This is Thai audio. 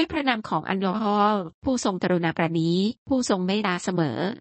ด้วยพระนามของอันโยฮอลผู้ทรงกรุณาประนีผู้ทรงเมตตาเสมอ